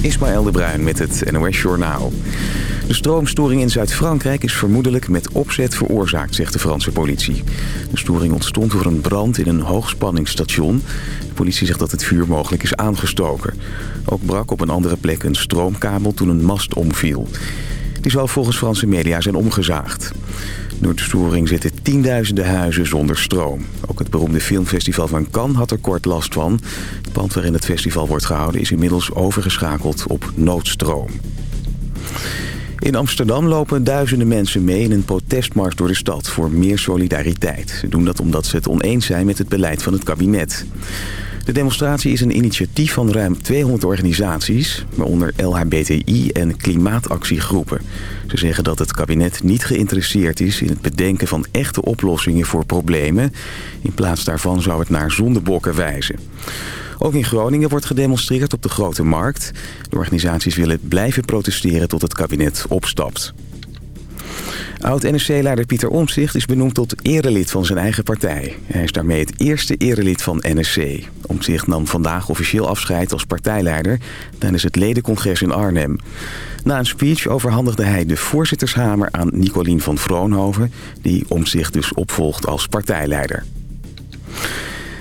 Ismaël de Bruin met het NOS Journaal. De stroomstoring in Zuid-Frankrijk is vermoedelijk met opzet veroorzaakt, zegt de Franse politie. De storing ontstond door een brand in een hoogspanningsstation. De politie zegt dat het vuur mogelijk is aangestoken. Ook brak op een andere plek een stroomkabel toen een mast omviel. Die zal volgens Franse media zijn omgezaagd. Door de storing zitten tienduizenden huizen zonder stroom. Ook het beroemde filmfestival van Cannes had er kort last van. Het pand waarin het festival wordt gehouden is inmiddels overgeschakeld op noodstroom. In Amsterdam lopen duizenden mensen mee in een protestmars door de stad voor meer solidariteit. Ze doen dat omdat ze het oneens zijn met het beleid van het kabinet. De demonstratie is een initiatief van ruim 200 organisaties, waaronder LHBTI en klimaatactiegroepen. Ze zeggen dat het kabinet niet geïnteresseerd is in het bedenken van echte oplossingen voor problemen. In plaats daarvan zou het naar zondebokken wijzen. Ook in Groningen wordt gedemonstreerd op de Grote Markt. De organisaties willen blijven protesteren tot het kabinet opstapt. Oud-NSC-leider Pieter Omtzigt is benoemd tot erelid van zijn eigen partij. Hij is daarmee het eerste erelid van NSC. Omtzigt nam vandaag officieel afscheid als partijleider tijdens het ledencongres in Arnhem. Na een speech overhandigde hij de voorzittershamer aan Nicolien van Vroonhoven... die Omtzigt dus opvolgt als partijleider.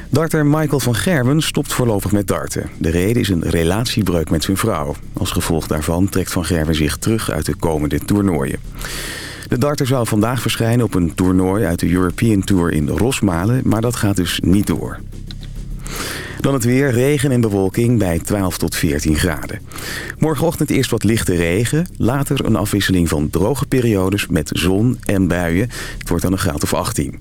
Darter Michael van Gerwen stopt voorlopig met darten. De reden is een relatiebreuk met zijn vrouw. Als gevolg daarvan trekt Van Gerwen zich terug uit de komende toernooien. De darter zou vandaag verschijnen op een toernooi uit de European Tour in Rosmalen, maar dat gaat dus niet door. Dan het weer, regen en bewolking bij 12 tot 14 graden. Morgenochtend eerst wat lichte regen. Later een afwisseling van droge periodes met zon en buien. Het wordt dan een graad of 18.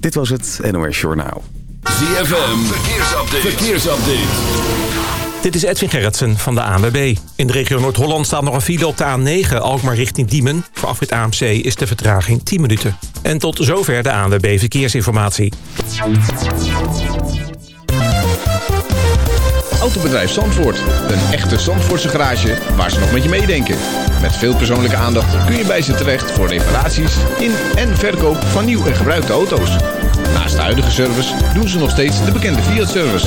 Dit was het NOS Journaal. ZFM, verkeersupdate. verkeersupdate. Dit is Edwin Gerritsen van de ANWB. In de regio Noord-Holland staat nog een file op de A9 Alkmaar richting Diemen. Voor afrit AMC is de vertraging 10 minuten. En tot zover de ANWB Verkeersinformatie. Autobedrijf Zandvoort. Een echte Zandvoortse garage waar ze nog met je meedenken. Met veel persoonlijke aandacht kun je bij ze terecht voor reparaties in en verkoop van nieuw en gebruikte auto's. Naast de huidige service doen ze nog steeds de bekende Fiat-service.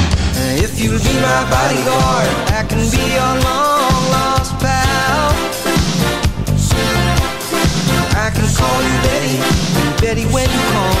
If you'll be my bodyguard, I can be your long lost pal. I can call you Betty, Betty, when you call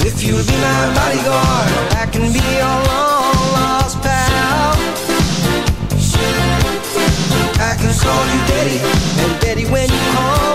If you'll be my bodyguard, I can be your long lost pal. I can call you Daddy, and Daddy, when you call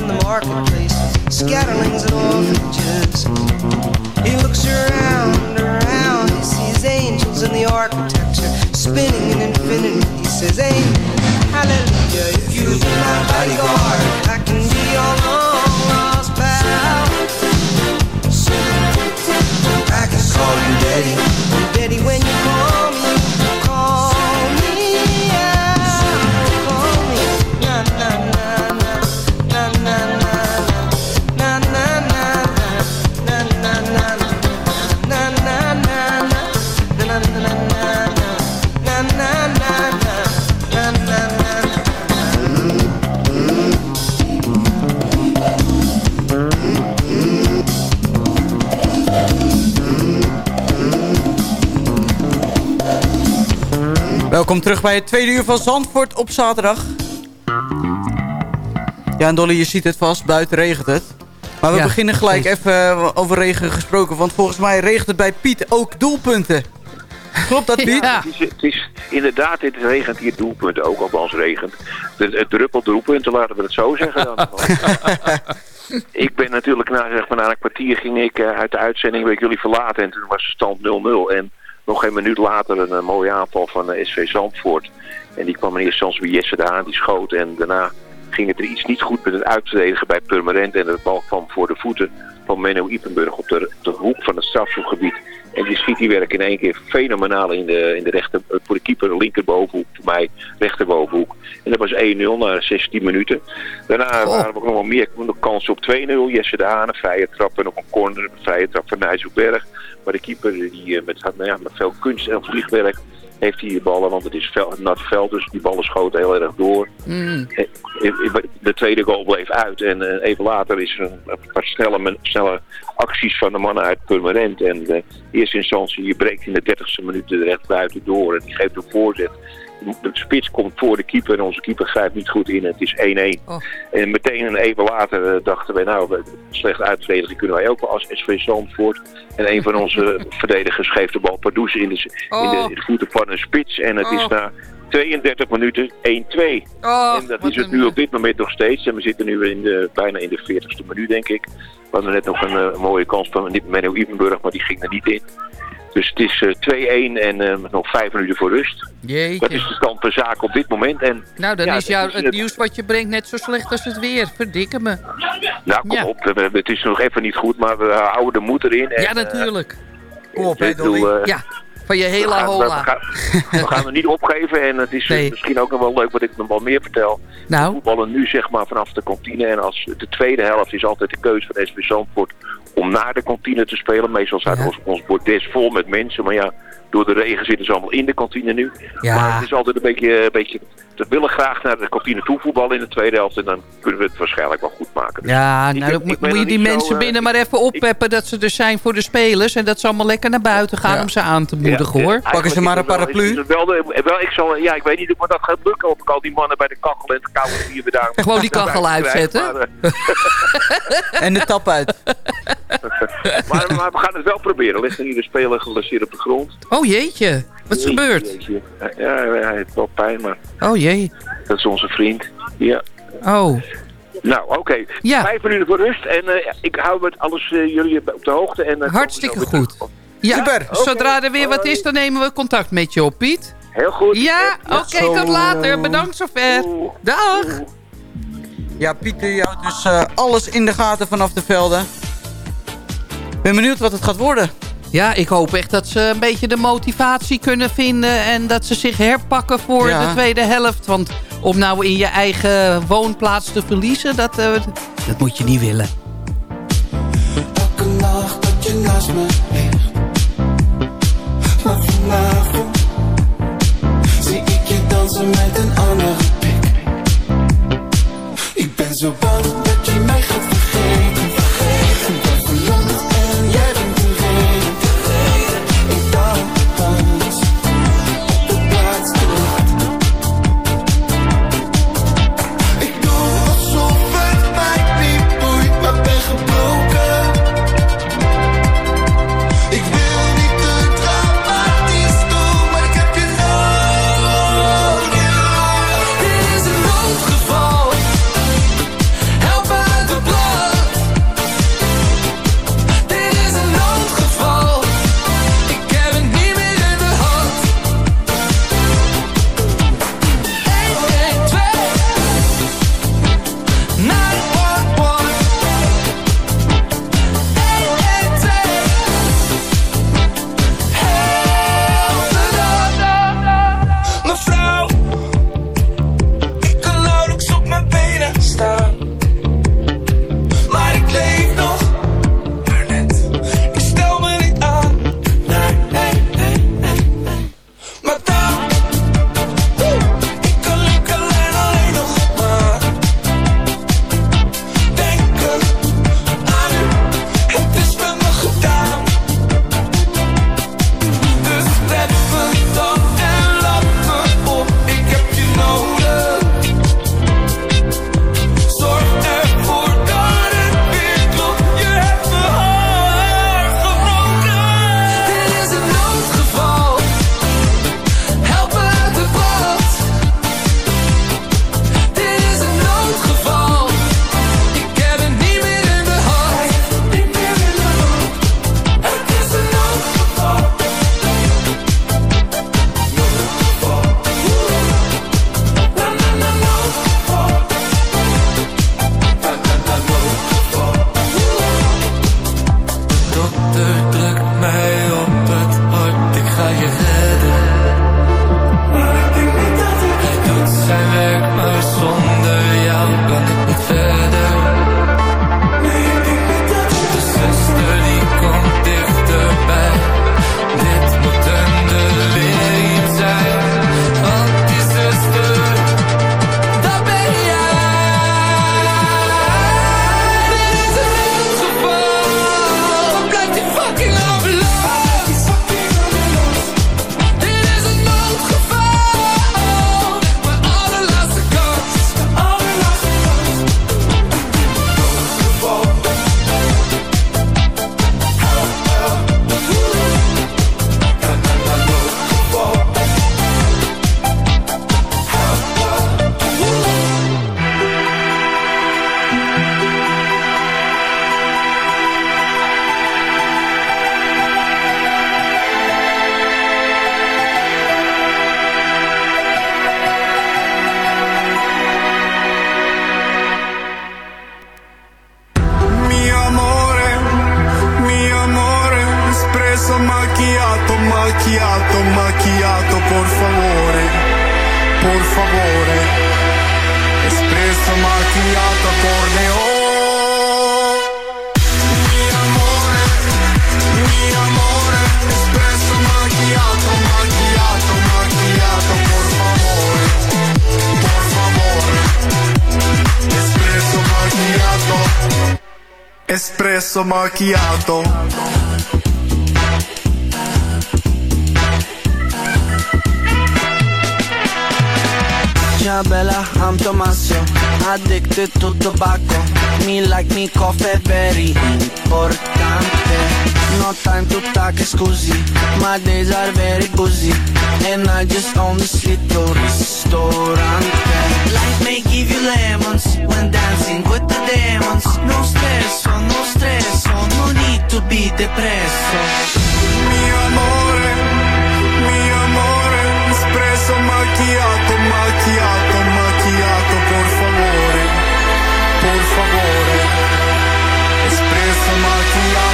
in the marketplace, scatterlings and orphanages. He looks around, around. He sees angels in the architecture, spinning in infinity. He says, Amen, hallelujah. If you be my bodyguard, I can be your long lost pal. I can call you daddy, Welkom terug bij het tweede uur van Zandvoort op zaterdag. Ja, en Dolly, je ziet het vast, buiten regent het. Maar we Ja, beginnen gelijk precies. even eh, over regen gesproken. Want volgens mij regent het bij Piet ook doelpunten. Klopt dat, Piet? Ja. Het is, het is inderdaad, het regent hier doelpunten, ook althans regent. Het, het druppelt doelpunten, laten we het zo zeggen dan. ik ben natuurlijk na, zeg maar, na een kwartier ging ik eh, uit de uitzending bij jullie verlaten en toen was de stand 0-0. En nog een minuut later een, eh, mooie aanval van eh, SV Zandvoort. En die kwam instantie bij Jesse daar die schoot. En daarna ging het er iets niet goed met het uitverdedigen bij Purmerend. En de bal kwam voor de voeten van Menno Ipenburg op de, de hoek van het strafschopgebied. En die schiet die werk in één keer fenomenaal in de, in de rechter, eh, voor de keeper linkerbovenhoek, voor mij rechterbovenhoek. En dat was 1-0 na 16 minuten. Daarna waren er ook nog wel meer nog kansen op 2-0. Jesse de Haan, een vrije trap en op een corner, een vrije trap van Nijsselberg. Maar de keeper die eh, met, nou ja, met veel kunst en vliegwerk heeft hij de ballen, want het is vel, nat veld, dus die ballen schoten heel erg door. Mm. Eh, eh, De tweede goal bleef uit en even later is er een, paar snelle, snelle acties van de mannen uit Purmerend. En de eerste instantie, je breekt in de 30ste minuut er echt buiten door en die geeft een voorzet. De spits komt voor de keeper en onze keeper grijpt niet goed in. Het is 1-1. Oh. En meteen een even later eh, dachten wij, nou, slecht uitverdedigen kunnen wij ook wel als SV Zandvoort. En een van onze verdedigers geeft de bal Pardoes in de, in Oh. de voeten van een spits. En het is Oh. na 32 minuten 1-2. Oh, en dat is het nu op dit moment nog steeds. En we zitten nu in de, bijna in de 40ste minuut, denk ik. We hadden net nog een eh, mooie kans van Menno Ipenburg, maar die ging er niet in. Dus het is eh, 2-1 en eh, nog vijf minuten voor rust. Dat is Jeetje. de stand van zaken op dit moment. En Nou, dan ja, is jou, dat is het nieuws wat je brengt net zo slecht als het weer. Verdikke me. Nou, kom Ja. op. We- we- Het is nog even niet goed, maar we houden de moed erin. En, Ja, eh, natuurlijk. Kom op, hè, Dolly. eh, Ja, van je we hele we, hola. we gaan er niet opgeven. En het is eh, Nee. misschien ook nog wel leuk wat ik nog wel meer vertel. Nou, voetballen nu zeg maar vanaf de kantine. En als de tweede helft is altijd de keuze van SV Zandvoort om naar de kantine te spelen. Meestal staat Ja. ons, ons bordes vol met mensen. Maar ja, door de regen zitten ze allemaal in de kantine nu. Ja. Maar het is altijd een beetje, een beetje... We willen graag naar de kantine toe voetballen in de tweede helft. En dan kunnen we het waarschijnlijk wel goed maken. Dus ja, nou, moet, je die zo, mensen eh, binnen maar even oppeppen dat ze er zijn voor de spelers. En dat ze allemaal lekker naar buiten gaan Ja. om ze aan te moedigen, ja, hoor. Pakken ze maar een paraplu. Wel, de- wel, ik zal, ja, ik weet niet of dat gaat lukken. Of ik al die mannen bij de kachel en het koude bier weer daar... Gewoon die kachel uitzetten? maar, eh, En de tap uit. maar, maar we gaan het wel proberen. Er ligt er hier een speler geblesseerd op de grond. Oh jeetje, wat is gebeurd? Jeetje. Ja, ja, hij heeft wel pijn, maar Oh jee. dat is onze vriend. Ja. Oh, Nou, oké. Ja. Vijf minuten voor rust. En eh, ik hou met alles eh, jullie op de hoogte. En, eh, hartstikke goed. Ja, Super. zodra er weer wat is, dan nemen we contact met je op, Piet. Heel goed. Ja, oké, tot later. Bedankt zover. Dag. Ja, Piet die houdt dus eh, alles in de gaten vanaf de velden. Ben benieuwd wat het gaat worden. Ja, ik hoop echt dat ze een beetje de motivatie kunnen vinden... en dat ze zich herpakken voor Ja. de tweede helft. Want om nou in je eigen woonplaats te verliezen, dat, eh, dat moet je niet willen. Elke nacht dat je naast me ligt Maar vanavond Zie ik je dansen met een andere pik Ik ben zo bang espresso macchiato. Ciao bella, I'm Tommaso Addicted to tobacco. Me like me coffee very importante. No time to talk scusi My days are very busy. And I just own this little ristorante. Life may give you lemons When dancing with the demons. No stress, no stress No need to be depresso. Mi amore, mi amore, espresso macchiato, macchiato, macchiato, por favore, por favore, espresso macchiato,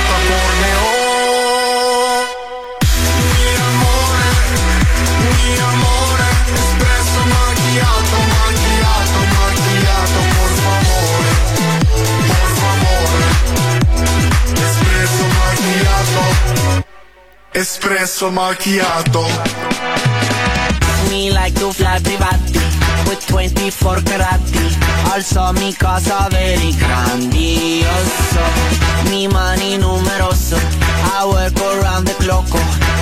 macchiato. Espresso macchiato. Me like to fly privati with 24 carati. Also mi casa very grandioso. Mi mani numeroso. I work around the clock.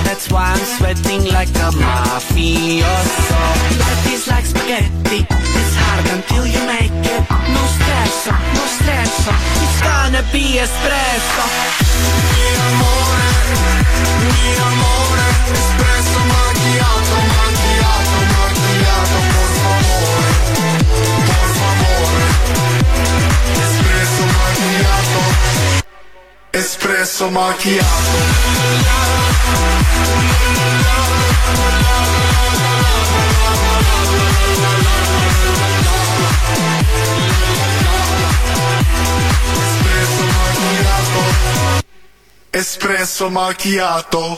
That's why I'm sweating like a mafioso. Life is like spaghetti. It's hard until you make it. No stress, no stress. It's gonna be espresso. Mi amore, mi amore, espresso macchiato, macchiato, macchiato, por favore, por favore, espresso macchiato, espresso macchiato. Espresso macchiato.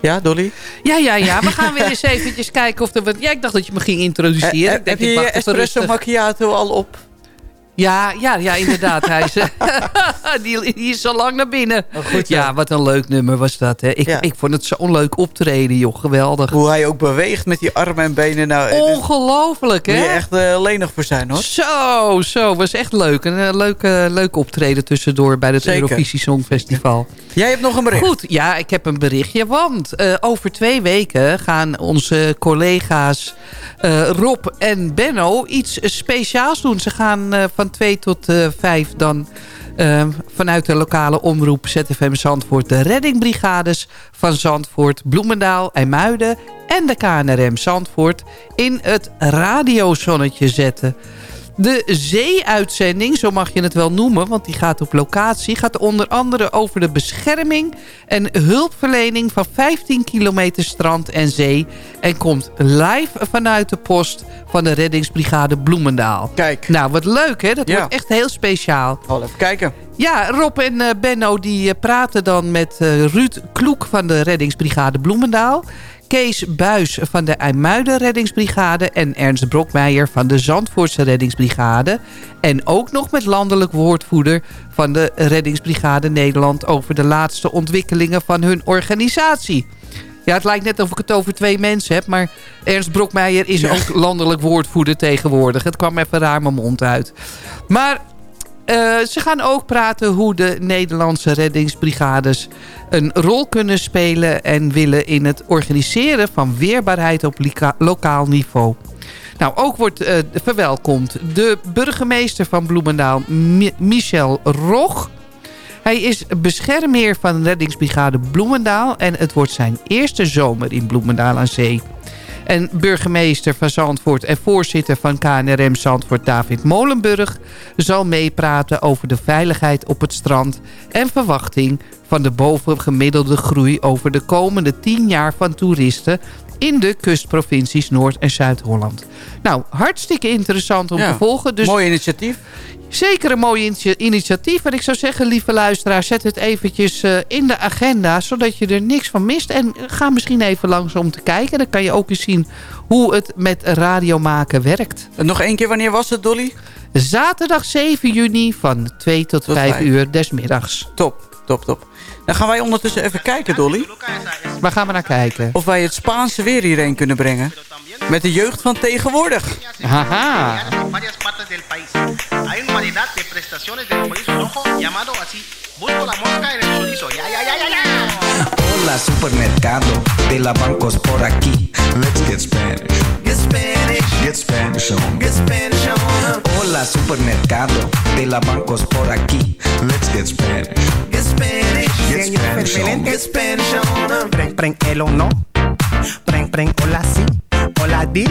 Ja, Dolly? Ja, ja, ja. We gaan weer eens eventjes kijken of er wat... Ja, ik dacht dat je me ging introduceren. Eh, ik denk, heb je ik je espresso rustig. macchiato al op? Ja, ja, ja, inderdaad. Hij is, die, die is al lang naar binnen. goed zo. ja, wat een leuk nummer was dat. Hè. Ik, Ja. ik vond het zo'n leuk optreden, joh. Geweldig. Hoe hij ook beweegt met die armen en benen. Nou, Ongelooflijk, moet je hè? echt eh, lenig voor zijn, hoor. Zo, zo. Was echt leuk. Een eh, leuke, leuke optreden tussendoor bij het Zeker. Eurovisie Songfestival. Jij hebt nog een bericht. Goed, ja, ik heb een berichtje. Want eh, over twee weken gaan onze collega's eh, Rob en Benno iets speciaals doen. Ze gaan eh, van twee tot eh, vijf dan eh, vanuit de lokale omroep ZFM Zandvoort... de reddingbrigades van Zandvoort, Bloemendaal, IJmuiden en de KNRM Zandvoort... in het radiozonnetje zetten. De zee-uitzending, zo mag je het wel noemen, want die gaat op locatie... gaat onder andere over de bescherming en hulpverlening van 15 kilometer strand en zee... en komt live vanuit de post van de reddingsbrigade Bloemendaal. Kijk. Nou, wat leuk hè, dat Ja. wordt echt heel speciaal. Al even kijken. Ja, Rob en eh, Benno die eh, praten dan met eh, Ruud Kloek van de reddingsbrigade Bloemendaal... Kees Buis van de IJmuiden reddingsbrigade... en Ernst Brokmeijer van de Zandvoortse reddingsbrigade. En ook nog met landelijk woordvoerder van de reddingsbrigade Nederland... over de laatste ontwikkelingen van hun organisatie. Ja, het lijkt net of ik het over twee mensen heb... maar Ernst Brokmeijer is ook landelijk woordvoerder tegenwoordig. Het kwam even raar mijn mond uit. Maar ze gaan ook praten hoe de Nederlandse reddingsbrigades een rol kunnen spelen... en willen in het organiseren van weerbaarheid op lokaal niveau. Nou, ook wordt eh, verwelkomd de burgemeester van Bloemendaal, Mi- Michel Rog... Hij is beschermheer van de reddingsbrigade Bloemendaal... en het wordt zijn eerste zomer in Bloemendaal aan zee. En burgemeester van Zandvoort en voorzitter van KNRM Zandvoort David Molenburg... zal meepraten over de veiligheid op het strand... en verwachting van de bovengemiddelde groei over de komende 10 jaar van toeristen... in de kustprovincies Noord- en Zuid-Holland. Nou, hartstikke interessant om Ja, te volgen. Dus Mooi initiatief. Zeker een mooi initi- initiatief. En ik zou zeggen, lieve luisteraar, zet het eventjes eh, in de agenda... zodat je er niks van mist. En ga misschien even langs om te kijken. Dan kan je ook eens zien hoe het met radio maken werkt. En Nog één keer, wanneer was het, Dolly? Zaterdag 7 juni van 2 tot, Tot 5 vijf. uur des middags. Top, top, top. Dan gaan wij ondertussen even kijken, Dolly. Waar gaan we naar kijken? Of wij het Spaanse weer hierheen kunnen brengen. Met de jeugd van tegenwoordig. Haha. en varias partes del país. Hay una variedad de prestaciones del chorizo rojo llamado así. Busco la mosca en el chorizo. Ya, ya, ya, ya, ya. Hola supermercado de la bancos por aquí. Let's get Spanish. Get Spanish, Get Spanish on. get Spanish on. Hola supermercado de la bancos por aquí. Let's get Spanish. Get Spanish, Get Spanish on. get Spanish on. Preng, preng, el o no. Preng, preng, hola si. Hola di,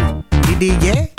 di, di, yeah.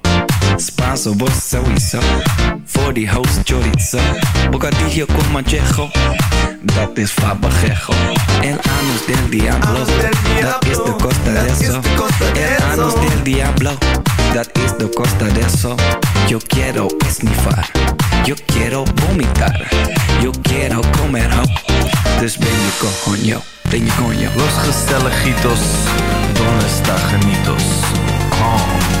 Spanso, vos sowieso. Voor die host chorizo. Bocadillo con manchejo. Dat is fabajejo. El anus del diablo. Dat is de costa de eso. El anus del diablo. Dat is de costa de eso. Yo quiero esnifar. Yo quiero vomitar. Yo quiero comer ho. Dus ben je coño. Ben je coño. Los gezelligitos. Donde está Janitos? Oh.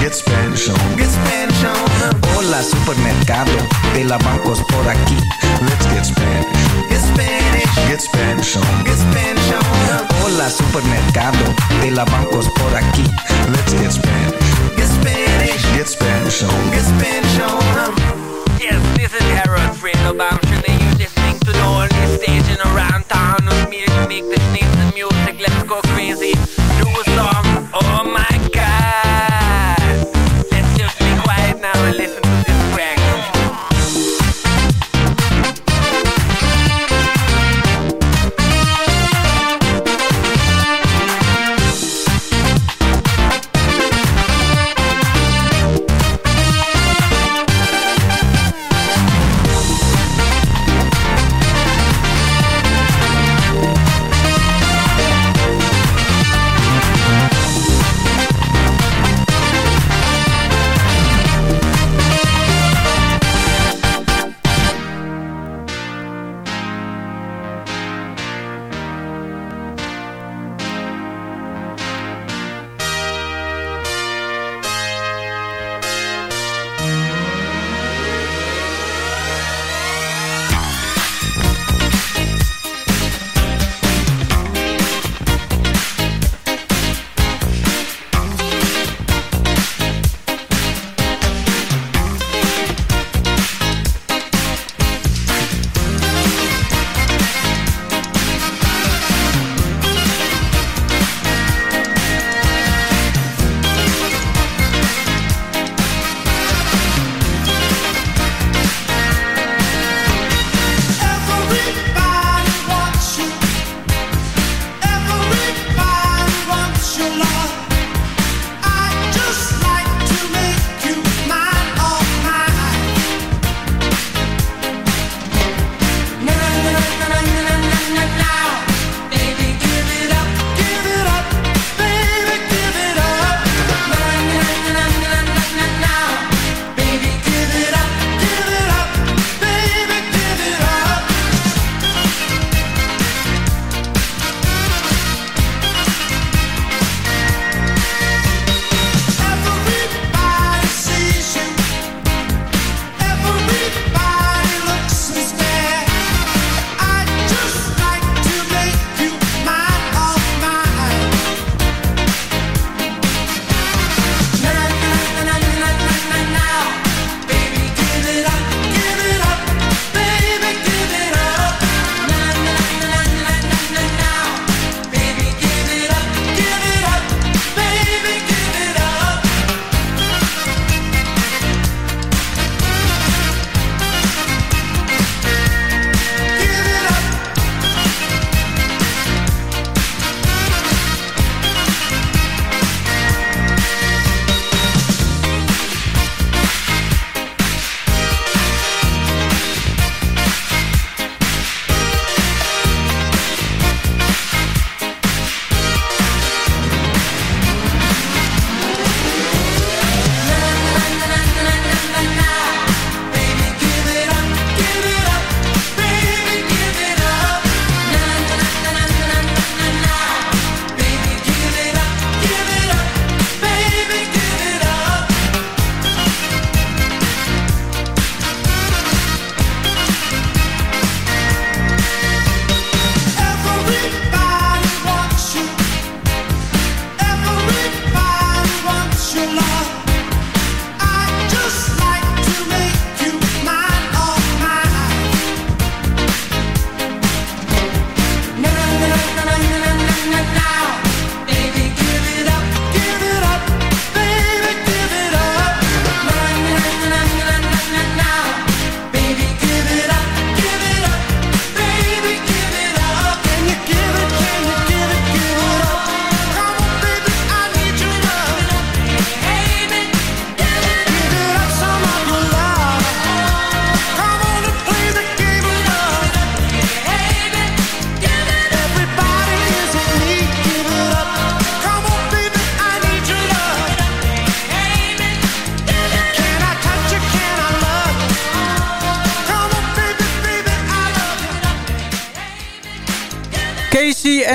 Get Spanish on. get Spanish on. Hola supermercado de la bancos por aquí. Let's get Spanish. Get Spanish, Get Spanish on. get Spanish on. Hola supermercado de la bancos por aquí. Let's get Spanish. Get Spanish, Get Spanish on. get Spanish on. Yes, this is Harold Friendo Bamshin and you're listening to the only stage in around town with me to make the sneeze the music. Let's go crazy. Do a song. Oh my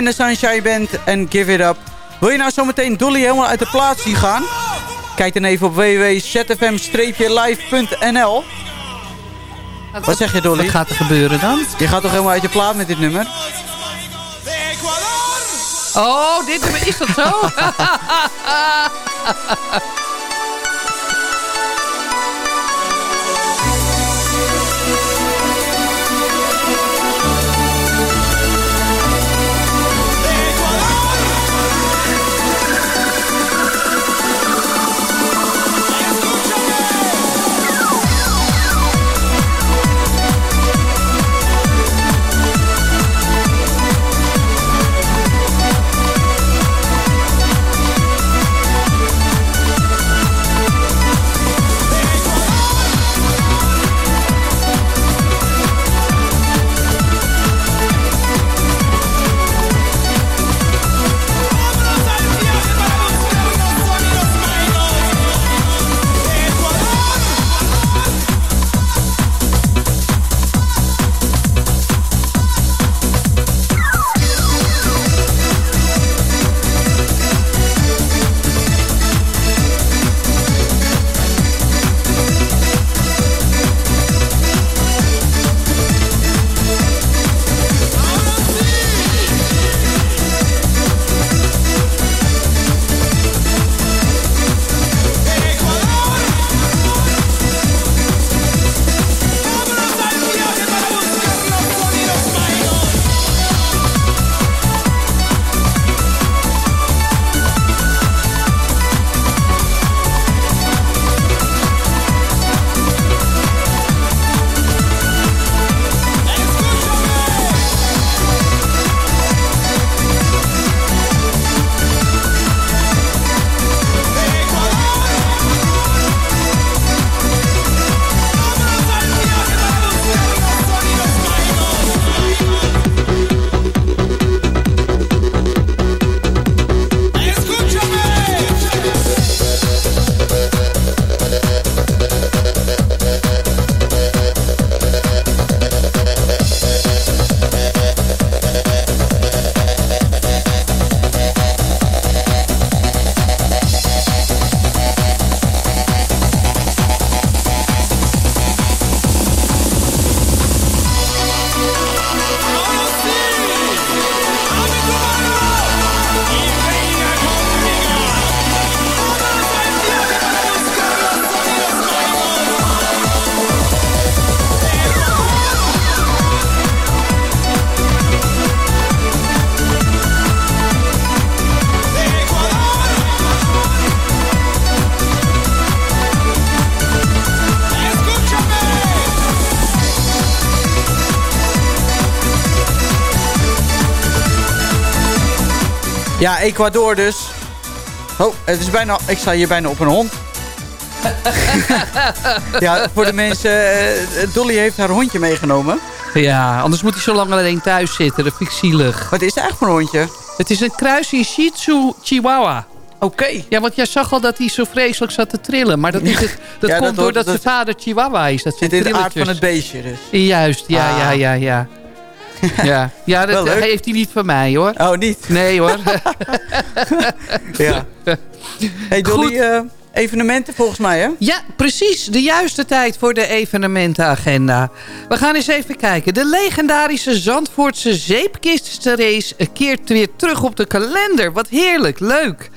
en de Sunshine Band en Give It Up. Wil je nou zometeen Dolly helemaal uit de plaats zien gaan? Kijk dan even op www.zfm-live.nl Wat zeg je Dolly? Wat gaat er gebeuren dan? Je gaat toch helemaal uit je plaat met dit nummer? Oh, dit is dat zo? Ja, Ecuador dus. Oh, het is bijna, ik sta hier bijna op een hond. ja, voor de mensen... eh, Dolly heeft haar hondje meegenomen. Ja, anders moet hij zo lang alleen thuis zitten. Dat vind ik zielig. Wat is het eigenlijk voor een hondje? Het is een kruising Shih Tzu Chihuahua. Oké. Ja, want jij zag al dat hij zo vreselijk zat te trillen. Maar dat, is het, dat Ja, komt dat hoort- doordat dat- zijn vader Chihuahua is. Dat zijn Zit in de aard van het beestje dus. Juist, ja, Ah. ja, ja, ja. ja, ja dat heeft hij niet van mij hoor. Oh, niet? Nee hoor. Ja. Hey Dolly, eh, evenementen volgens mij hè? Ja, precies. De juiste tijd voor de evenementenagenda. We gaan eens even kijken. De legendarische Zandvoortse zeepkistenrace keert weer terug op de kalender. Wat heerlijk, leuk.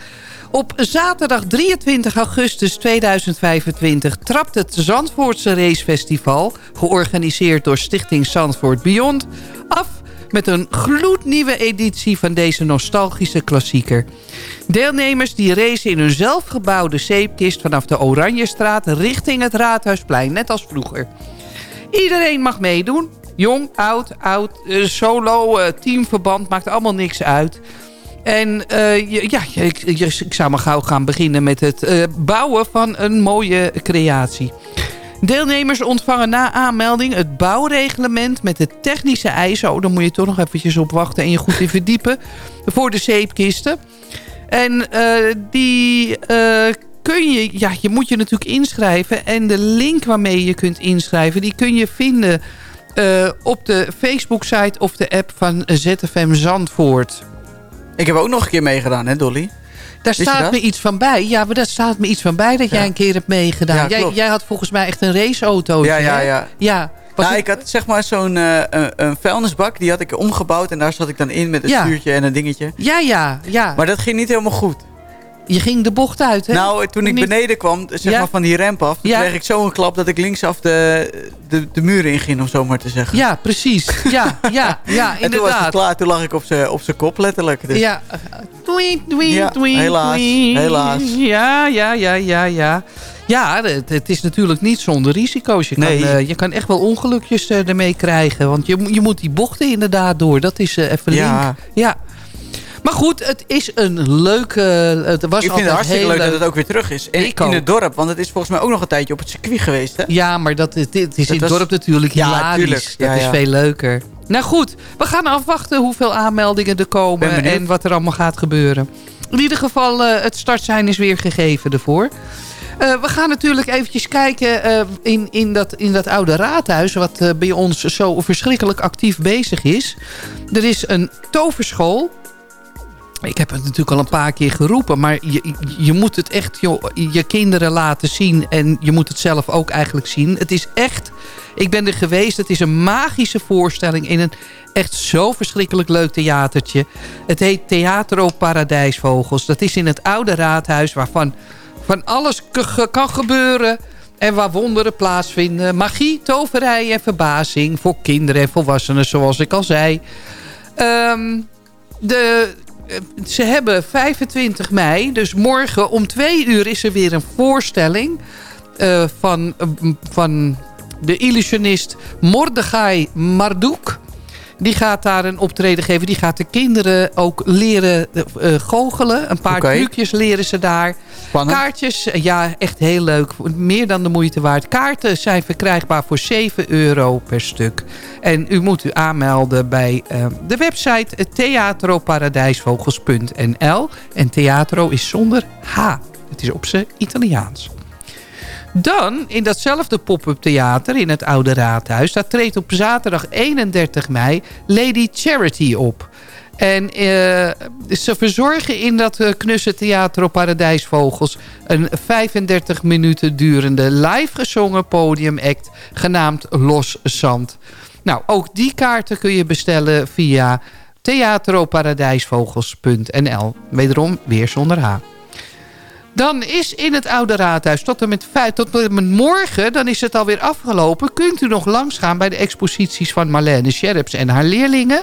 Op zaterdag 23 augustus 2025 trapt het Zandvoortse Racefestival... georganiseerd door Stichting Zandvoort Beyond... af met een gloednieuwe editie van deze nostalgische klassieker. Deelnemers die racen in hun zelfgebouwde zeepkist... vanaf de Oranjestraat richting het Raadhuisplein, net als vroeger. Iedereen mag meedoen. Jong, oud, oud, eh, solo, eh, teamverband, maakt allemaal niks uit. En eh, ja, ik, ik, zou maar gauw gaan beginnen met het eh, bouwen van een mooie creatie. Deelnemers ontvangen na aanmelding het bouwreglement met de technische eisen. Oh, dan moet je toch nog eventjes op wachten en je goed in verdiepen. Voor de zeepkisten. En eh, die kun je, ja, je moet je natuurlijk inschrijven. En de link waarmee je kunt inschrijven, die kun je vinden op de Facebook-site of de app van ZFM Zandvoort. Ik heb ook nog een keer meegedaan, hè Dolly? Daar Wist staat me iets van bij. Ja, maar daar staat me iets van bij dat Ja. jij een keer hebt meegedaan. Ja, jij, jij had volgens mij echt een raceauto. Ja, ja, ja. Ja, Nou, het- ik had zeg maar zo'n eh, een, vuilnisbak. Die had ik omgebouwd. En daar zat ik dan in met een stuurtje en een dingetje. ja, ja, ja. Maar dat ging niet helemaal goed. Je ging de bocht uit, hè? Nou, toen ik Niet- beneden kwam, zeg Ja. maar van die ramp af... toen Ja. kreeg ik zo een klap dat ik linksaf de, de, de muren inging, om zo maar te zeggen. Ja, precies. Ja, ja, ja, en toen was het inderdaad. klaar, toen lag ik op zijn op zijn kop letterlijk. Dus. Ja, twink, Ja, helaas, helaas. Ja, ja, ja, ja, ja. Ja, het, het is natuurlijk niet zonder risico's. Je kan, eh, je kan echt wel ongelukjes eh, ermee krijgen. Want je, je moet die bochten inderdaad door. Dat is eh, even Ja. link. Ja. Maar goed, het is een leuke... Het was ik vind het hartstikke leuk dat het ook weer terug is. En Ik in het dorp, want het is volgens mij ook nog een tijdje op het circuit geweest, hè? Ja, maar dat, het, het is in het dorp natuurlijk Ja, hilarisch. tuurlijk. Dat Ja, is ja. veel leuker. Nou goed, we gaan afwachten hoeveel aanmeldingen er komen... En wat er allemaal gaat gebeuren. In ieder geval, eh, het startsein is weer gegeven ervoor. Eh, we gaan natuurlijk eventjes kijken eh, in, in, dat, in dat oude raadhuis... wat bij ons zo verschrikkelijk actief bezig is. Er is een toverschool... Ik heb het natuurlijk al een paar keer geroepen, maar je, je moet het echt je kinderen laten zien. En je moet het zelf ook eigenlijk zien. Het is echt, ik ben er geweest, het is een magische voorstelling in een echt zo verschrikkelijk leuk theatertje. Het heet Theatro Paradijsvogels. Dat is in het oude raadhuis waarvan van alles kan gebeuren. En waar wonderen plaatsvinden. Magie, toverij en verbazing voor kinderen en volwassenen, zoals ik al zei. Ehm, de, ze hebben 25 mei, dus morgen om twee uur is er weer een voorstelling eh, van, eh, van de illusionist Mordechai Marduk. Die gaat daar een optreden geven. Die gaat de kinderen ook leren eh, goochelen. Een paar Oké. trucjes leren ze daar. Spannend. Kaartjes, eh, ja, echt heel leuk. Meer dan de moeite waard. Kaarten zijn verkrijgbaar voor 7 euro per stuk. En u moet u aanmelden bij de website theatroparadijsvogels.nl. En theatro is zonder H. Het is op zijn Italiaans. Dan, in datzelfde pop-up theater in het Oude Raadhuis... daar treedt op zaterdag 31 mei Lady Charity op. En eh, ze verzorgen in dat eh, knusse theater op Paradijsvogels... een 35 minuten durende live gezongen podiumact... genaamd Los Zand. Nou, ook die kaarten kun je bestellen via theatroparadijsvogels.nl. Wederom weer zonder H. Dan is in het Oude Raadhuis tot en met, tot en met morgen, dan is het alweer afgelopen. Kunt u nog langsgaan bij de exposities van Marlene Scherps en haar leerlingen.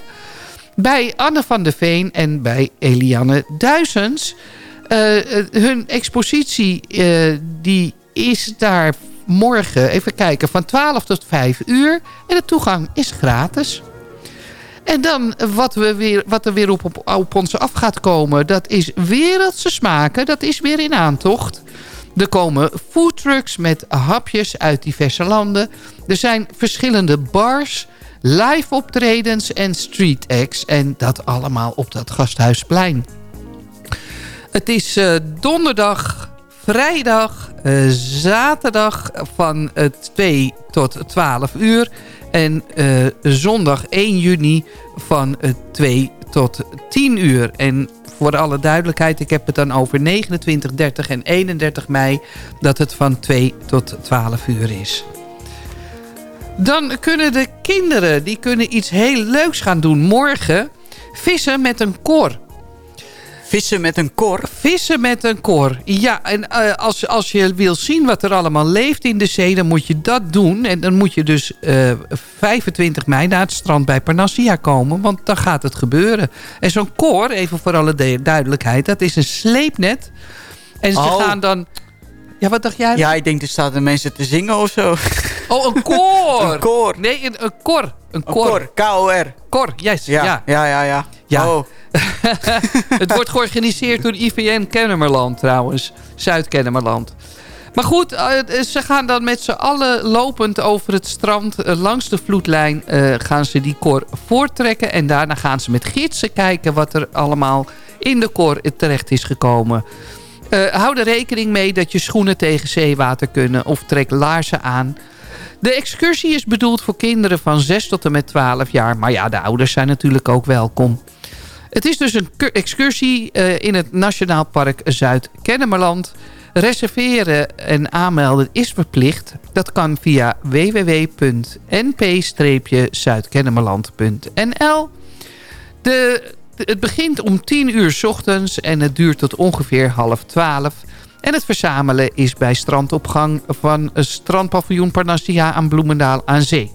Bij Anne van der Veen en bij Eliane Duizens. Eh, eh, hun expositie eh, die is daar morgen, even kijken, van 12 tot 5 uur. En de toegang is gratis. En dan wat, we weer, wat er weer op, op, op ons af gaat komen... dat is wereldse smaken. Dat is weer in aantocht. Er komen foodtrucks met hapjes uit diverse landen. Er zijn verschillende bars, live optredens en street acts. En dat allemaal op dat Gasthuisplein. Het is eh, donderdag, vrijdag, eh, zaterdag van eh, 2 tot 12 uur. En eh, zondag 1 juni van eh, 2 tot 10 uur. En voor alle duidelijkheid, ik heb het dan over 29, 30 en 31 mei... dat het van 2 tot 12 uur is. Dan kunnen de kinderen, die kunnen iets heel leuks gaan doen morgen. Vissen met een kor. Vissen met een kor? Vissen met een kor. Ja, en eh, als, als je wil zien wat er allemaal leeft in de zee... dan moet je dat doen. En dan moet je dus eh 25 mei naar het strand bij Parnassia komen. Want dan gaat het gebeuren. En zo'n koor, even voor alle de- duidelijkheid... dat is een sleepnet. En ze Oh. gaan dan... Ja, wat dacht jij? Ja, ik denk er staan de mensen te zingen of zo. Oh, een koor! Een koor. Nee, een, een kor. Een Een kor. kor, yes. Ja, ja. ja, ja. ja, Ja. Oh, het wordt georganiseerd door IVN Kennemerland trouwens. Zuid-Kennemerland. Maar goed, eh, ze gaan dan met z'n allen lopend over het strand... eh, langs de vloedlijn eh, gaan ze die kor voorttrekken. En daarna gaan ze met gidsen kijken wat er allemaal in de kor terecht is gekomen. Eh, hou er rekening mee dat je schoenen tegen zeewater kunnen... of trek laarzen aan. De excursie is bedoeld voor kinderen van 6 tot en met 12 jaar. Maar ja, de ouders zijn natuurlijk ook welkom. Het is dus een excursie uh, in het Nationaal Park Zuid-Kennemerland. Reserveren en aanmelden is verplicht. Dat kan via www.np-zuidkennemerland.nl. De, het begint om 10 uur ochtends en het duurt tot ongeveer half 12. En het verzamelen is bij strandopgang van strandpaviljoen Parnassia aan Bloemendaal aan Zee.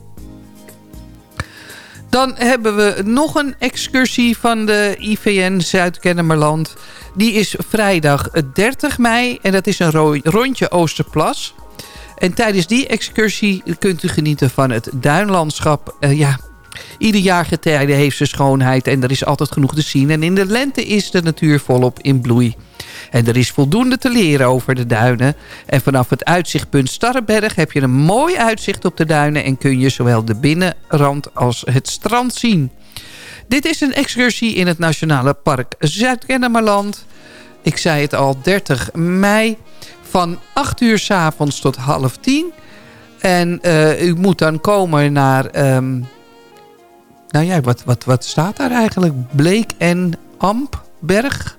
Dan hebben we nog een excursie van de IVN Zuid-Kennemerland. Die is vrijdag 30 mei en dat is een rondje Oosterplas. En tijdens die excursie kunt u genieten van het duinlandschap. Uh, ja, ieder jaar getijden heeft zijn schoonheid en er is altijd genoeg te zien. En in de lente is de natuur volop in bloei. En er is voldoende te leren over de duinen. En vanaf het uitzichtpunt Starrenberg heb je een mooi uitzicht op de duinen... en kun je zowel de binnenrand als het strand zien. Dit is een excursie in het Nationale Park Zuid-Kennemerland. Ik zei het al, 30 mei van 8 uur s avonds tot half 10. En uh, u moet dan komen naar... Um, nou ja, wat, wat, wat staat daar eigenlijk? Bleek en Ampberg?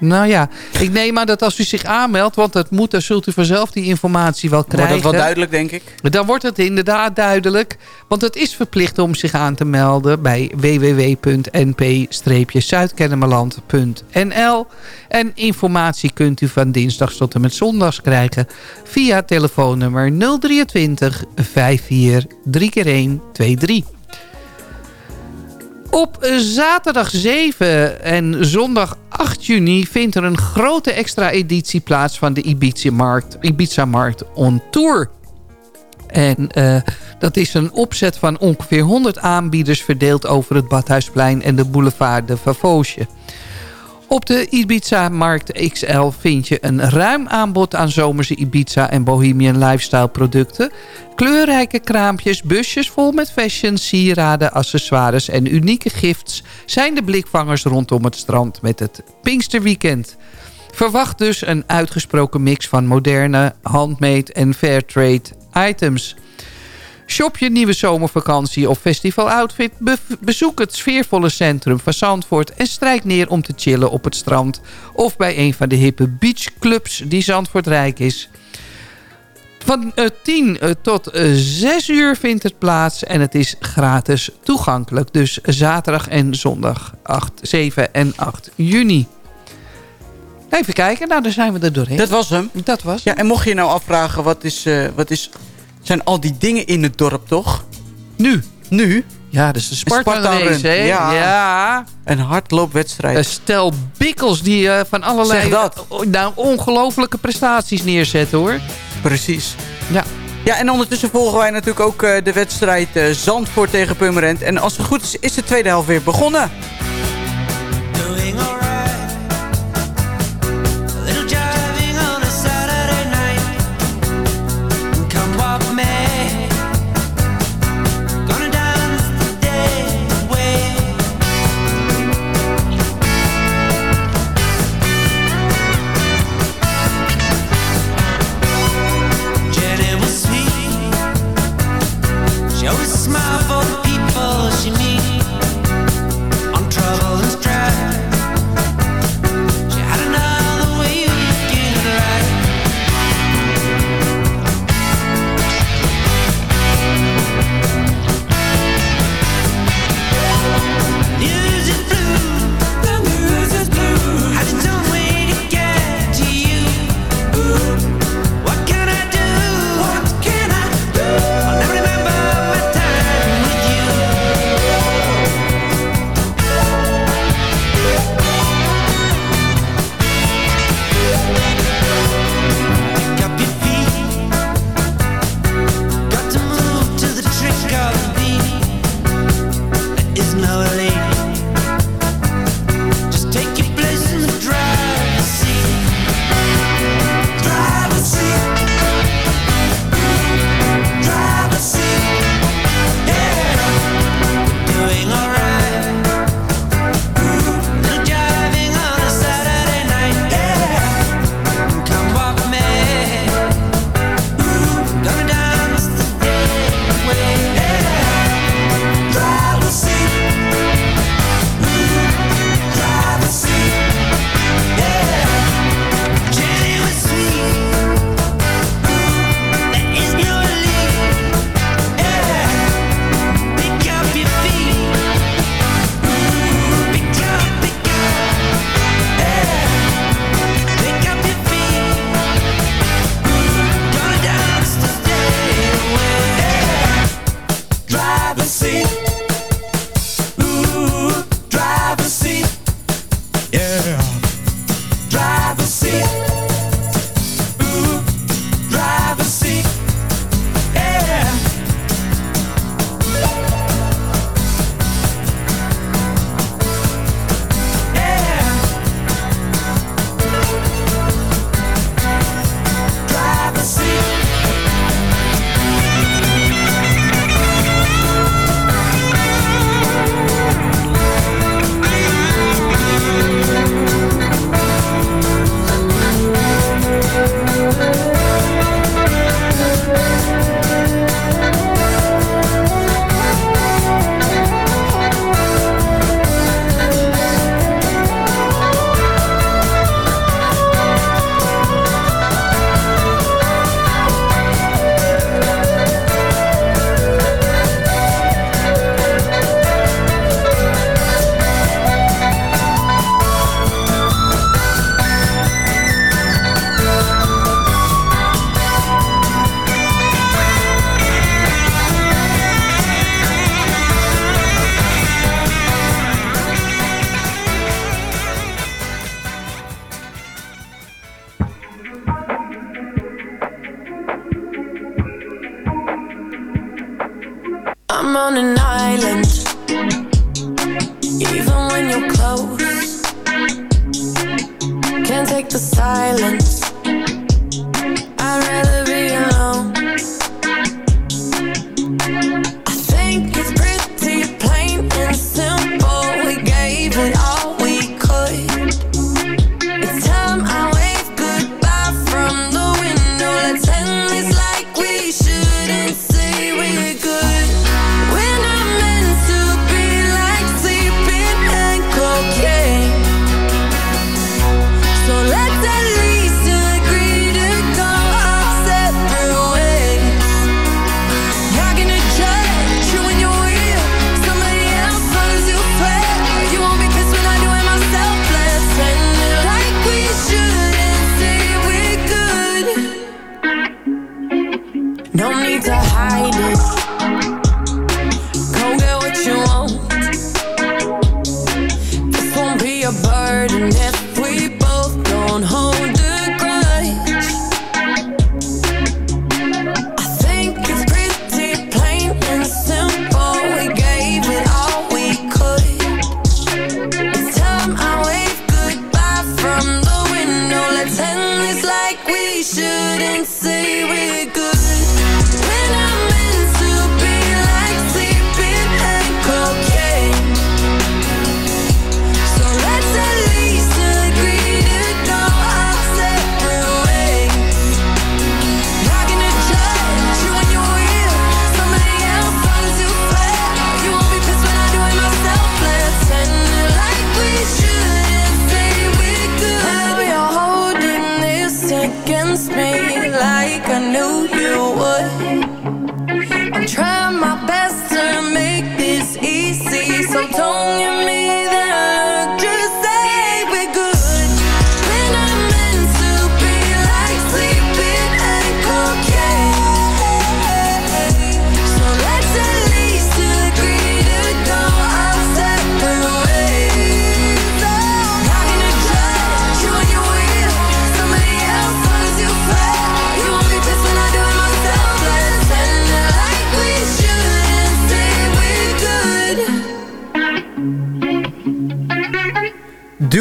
Nou ja, ik neem aan dat als u zich aanmeldt... want het moet, dan zult u vanzelf die informatie wel krijgen. Wordt dat wel duidelijk, denk ik? Dan wordt het inderdaad duidelijk. Want het is verplicht om zich aan te melden... bij www.np-zuidkennemerland.nl. En informatie kunt u van dinsdags tot en met zondags krijgen... via telefoonnummer 023 54 3 1 23. Op zaterdag 7 en zondag 8 juni vindt er een grote extra editie plaats van de Ibiza-markt Ibiza -markt on Tour. En uh, dat is een opzet van ongeveer 100 aanbieders verdeeld over het Badhuisplein en de boulevard de Favosje. Op de Ibiza-markt XL vind je een ruim aanbod aan zomerse Ibiza en Bohemian lifestyle producten. Kleurrijke kraampjes, busjes vol met fashion, sieraden, accessoires en unieke gifts... zijn de blikvangers rondom het strand met het Pinksterweekend. Verwacht dus een uitgesproken mix van moderne, handmade en fairtrade items... Shop je nieuwe zomervakantie of festival-outfit. bezoek het sfeervolle centrum van Zandvoort. En strijk neer om te chillen op het strand. Of bij een van de hippe beachclubs die Zandvoort rijk is. Van uh, 10 uh, tot uh, 6 uur vindt het plaats. En het is gratis toegankelijk. Dus zaterdag en zondag 8, 7 en 8 juni. Even kijken, nou dan zijn we er doorheen. Dat was hem. Dat was Ja, en mocht je nou afvragen, wat is, uh, wat is zijn al die dingen in het dorp, toch? Nu. Nu? Ja, dus de Sparta, race, hè? Ja. ja. Een hardloopwedstrijd. Stel bikkels die uh, van allerlei zeg dat. nou, ongelofelijke prestaties neerzetten, hoor. Precies. Ja. Ja, en ondertussen volgen wij natuurlijk ook uh, de wedstrijd uh, Zandvoort tegen Purmerend. En als het goed is, is de tweede helft weer begonnen.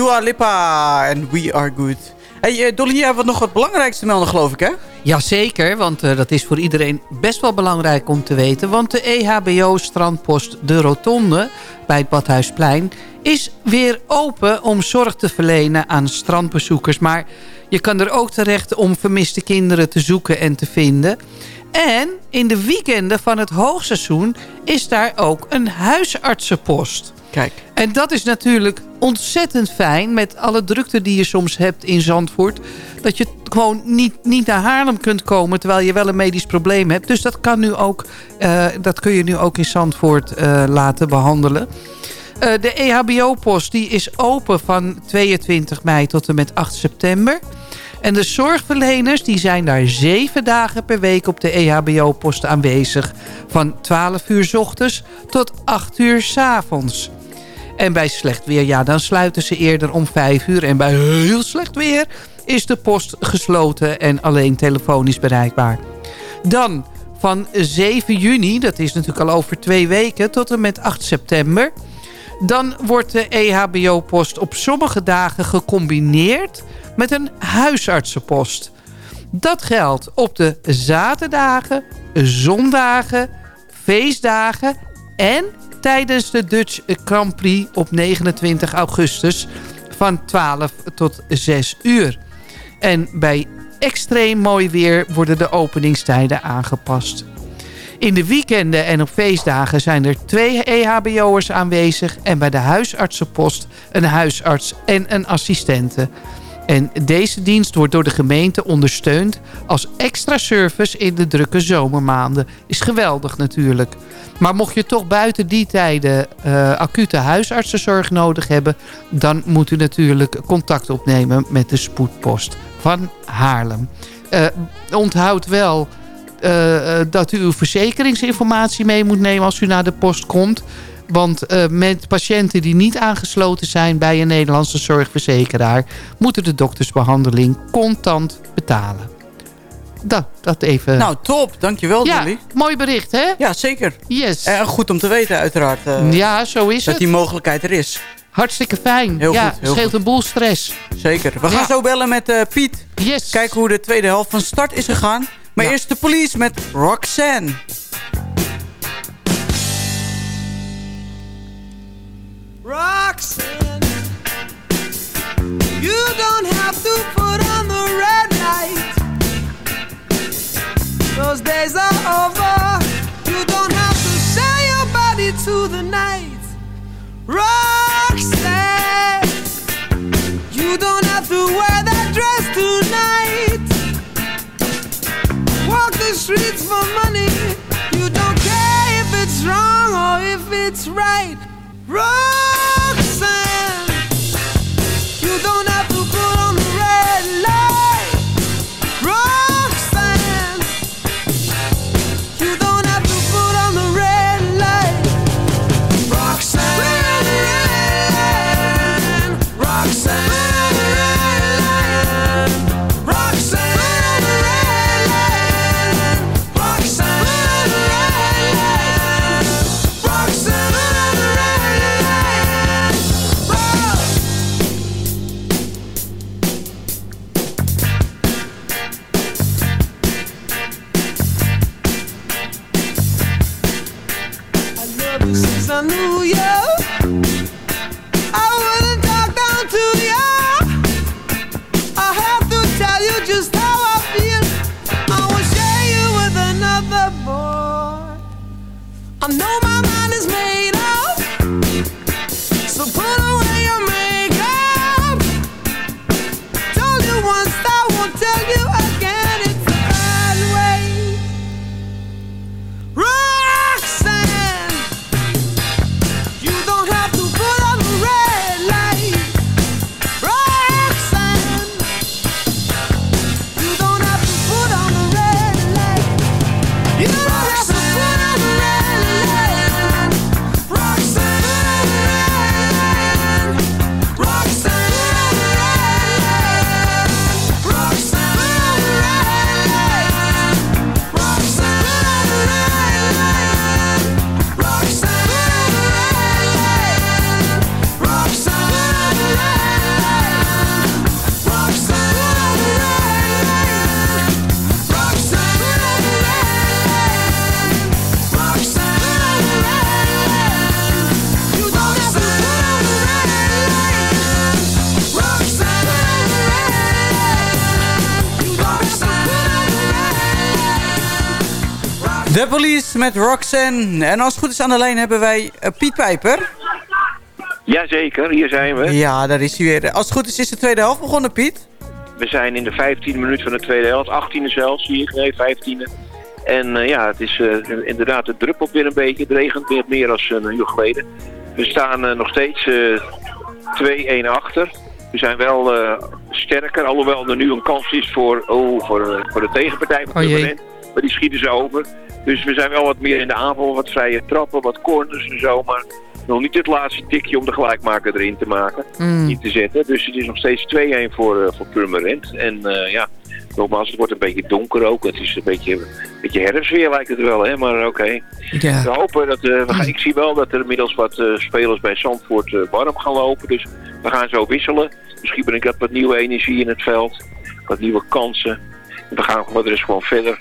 Dua Lipa en We Are Good. Hey, eh, Dolly, jij hebt nog wat belangrijkste melden, geloof ik, hè? Jazeker, want eh, dat is voor iedereen best wel belangrijk om te weten. Want de E EHBO-strandpost De Rotonde bij het Badhuisplein... is weer open om zorg te verlenen aan strandbezoekers. Maar je kan er ook terecht om vermiste kinderen te zoeken en te vinden. En in de weekenden van het hoogseizoen is daar ook een huisartsenpost. Kijk. En dat is natuurlijk ontzettend fijn met alle drukte die je soms hebt in Zandvoort. Dat je gewoon niet, niet naar Haarlem kunt komen terwijl je wel een medisch probleem hebt. Dus dat, kan nu ook, eh, dat kun je nu ook in Zandvoort eh, laten behandelen. Eh, de EHBO-post die is open van 22 mei tot en met 8 september. En de zorgverleners die zijn daar zeven dagen per week op de EHBO-post aanwezig. Van 12 uur 's ochtends tot 8 uur 's avonds. En bij slecht weer, ja, dan sluiten ze eerder om 5 uur. En bij heel slecht weer is de post gesloten en alleen telefonisch bereikbaar. Dan van 7 juni, dat is natuurlijk al over twee weken, tot en met 8 september. Dan wordt de EHBO-post op sommige dagen gecombineerd met een huisartsenpost. Dat geldt op de zaterdagen, zondagen, feestdagen en tijdens de Dutch Grand Prix op 29 augustus van 12 tot 6 uur. En bij extreem mooi weer worden de openingstijden aangepast. In de weekenden en op feestdagen zijn er twee EHBO'ers aanwezig... en bij de huisartsenpost een huisarts en een assistente. En deze dienst wordt door de gemeente ondersteund als extra service in de drukke zomermaanden. Is geweldig natuurlijk. Maar mocht je toch buiten die tijden eh, acute huisartsenzorg nodig hebben... dan moet u natuurlijk contact opnemen met de spoedpost van Haarlem. Eh, onthoud wel dat u uw verzekeringsinformatie mee moet nemen als u naar de post komt. Want eh, met patiënten die niet aangesloten zijn bij een Nederlandse zorgverzekeraar... moeten de doktersbehandeling contant betalen. Dat, dat even... Nou, top. Dankjewel, ja, Dolly. mooi bericht, hè? Ja, zeker. Yes. En goed om te weten, uiteraard. eh, ja, zo is dat het. die mogelijkheid er is. Hartstikke fijn. Heel ja, goed, heel scheelt goed. een boel stress. Zeker. We gaan Ja. zo bellen met eh, Piet. Yes. Kijken hoe de tweede helft van start is gegaan. Maar Ja. eerst de police met Roxanne. Roxanne, you don't have to put on the red light. Those days are over. You don't have to sell your body to the night. Roxanne, you don't have to wear streets for money. You don't care if it's wrong or if it's right. Roxanne, De Police met Roxanne. En als het goed is aan de lijn hebben wij eh, Piet Pijper. Jazeker, hier zijn we. Ja, daar is hij weer. Als het goed is, is de tweede helft begonnen, Piet. We zijn in de 15e minuut van de tweede helft. 18e zelfs, zie ik. Nee, 15e. En eh, ja, het is eh, inderdaad, het druppelt weer een beetje. Het regent weer meer dan een uur geleden. We staan eh, nog steeds eh 2-1 achter. We zijn wel eh, sterker, alhoewel er nu een kans is voor, oh, voor, voor de tegenpartij. Van Oh jee. Purmerend. maar die schieten ze over. Dus we zijn wel wat meer in de aanval, wat vrije trappen, wat corners en zo. Maar nog niet het laatste tikje om de gelijkmaker erin te maken, Mm. in te zetten. Dus het is nog steeds 2-1 voor, eh, voor Purmerend. En eh, ja, nogmaals, het wordt een beetje donker ook. Het is een beetje, een beetje herfstweer lijkt het wel, hè. Maar oké. Ja. We hopen dat, eh, we gaan, ik zie wel dat er inmiddels wat spelers bij Zandvoort warm gaan lopen. Dus we gaan zo wisselen. Misschien brengt dat wat nieuwe energie in het veld. Wat nieuwe kansen. We gaan gewoon er is gewoon verder.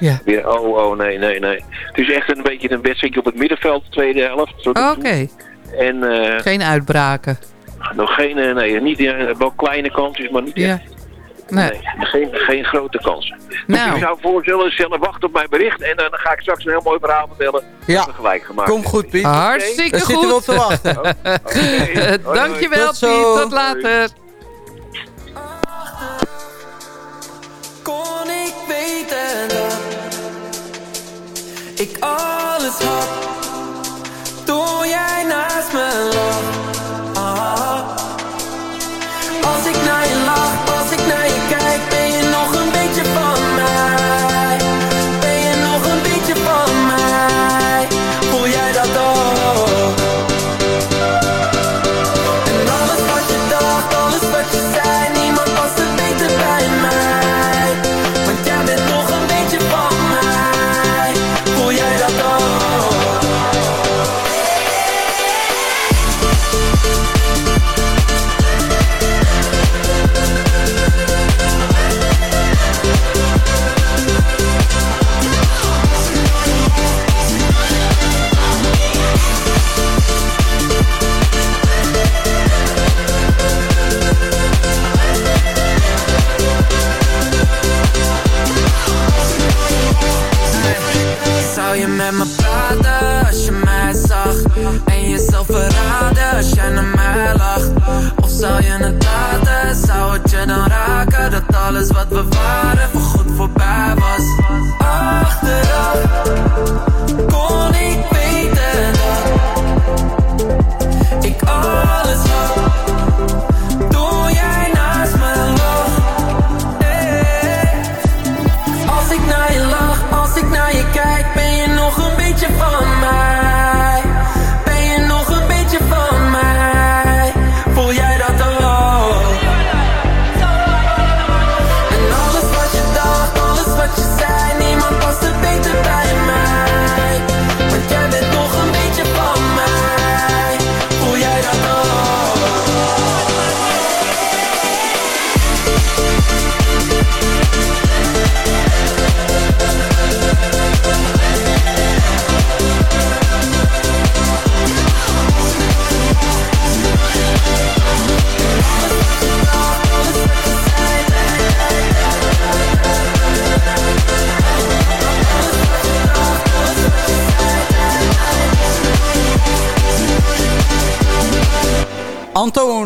Ja. Weer, oh, oh, nee, nee, nee. Het is echt een beetje een wedstrijdje op het middenveld, de tweede helft. Oké. En eh, geen uitbraken. nog geen, eh, nee, niet, eh, wel kleine kansjes, maar niet Ja. echt. Nee. Nee, geen, geen grote kansen. Dus Nou. ik zou voorstellen, zelf wachten op mijn bericht. En dan ga ik straks een heel mooi verhaal vertellen. Ja. Gelijk gemaakt Kom goed, Piet. Hartstikke Daar zitten we op goed. te wachten. Eh, Dankjewel. Piet. Tot later. Kon ik weten dat ik alles had toen jij naast me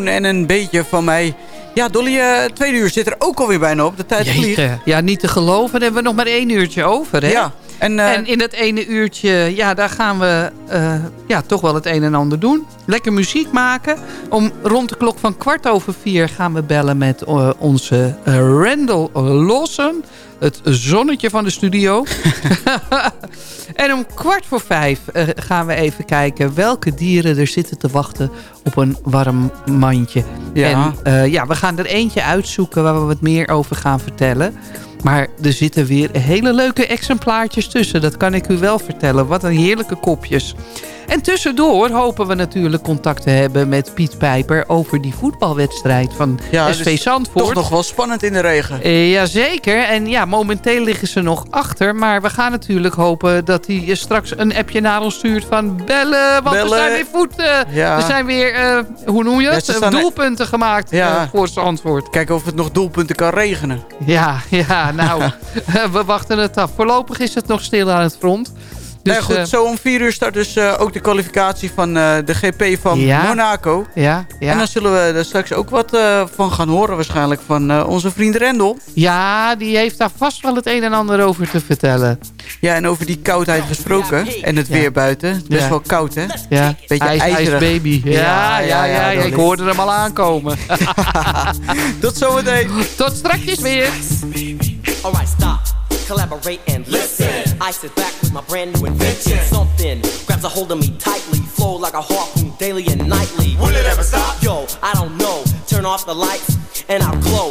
En een beetje van mij. Ja, Dolly, tweede uur zit er ook alweer bijna op. De tijd vliegt. Ja, niet te geloven. Dan hebben we nog maar één uurtje over, hè? Ja, en, eh, en in dat ene uurtje, ja, daar gaan we eh, ja, toch wel het een en ander doen. Lekker muziek maken. Om rond de klok van kwart over vier gaan we bellen met onze Randall Lawson. Het zonnetje van de studio. en om kwart voor vijf eh, gaan we even kijken welke dieren er zitten te wachten op een warm mandje. Ja. En eh, ja, we gaan er eentje uitzoeken waar we wat meer over gaan vertellen. Maar er zitten weer hele leuke exemplaartjes tussen. Dat kan ik u wel vertellen. Wat een heerlijke kopjes. En tussendoor hopen we natuurlijk contact te hebben met Piet Pijper... over die voetbalwedstrijd van Ja, SV dus Zandvoort. Toch nog wel spannend in de regen. Eh, Jazeker. En ja, momenteel liggen ze nog achter. Maar we gaan natuurlijk hopen dat hij eh, straks een appje naar ons stuurt van bellen. Want Bellen. er zijn weer voeten. Ja. Er zijn weer, eh, hoe noem je het? Eh, Doelpunten gemaakt Ja. eh, voor Zandvoort. Kijken of het nog doelpunten kan regenen. Ja, ja, nou, we wachten het af. Voorlopig is het nog stil aan het front. Dus, nou ja, eh, goed, zo om vier uur start dus eh, ook de kwalificatie van eh, de GP van Ja. Monaco. Ja, ja. En dan zullen we er straks ook wat eh, van gaan horen waarschijnlijk van eh, onze vriend Rendel. Ja, die heeft daar vast wel het een en ander over te vertellen. Ja, en over die koudheid gesproken en het Ja. weer buiten. Best Ja. wel koud, hè? Ja, Beetje ijs, ijzerig. ijsbaby. Ja, ja, ja, ik hoorde hem al aankomen. Tot zometeen. Tot straks weer. Alright, stop, collaborate and listen. I sit back with my brand new invention. Something grabs a hold of me tightly, flow like a harpoon daily and nightly. Will it ever stop? Yo, I don't know. Turn off the lights and I'll glow.